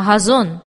هزون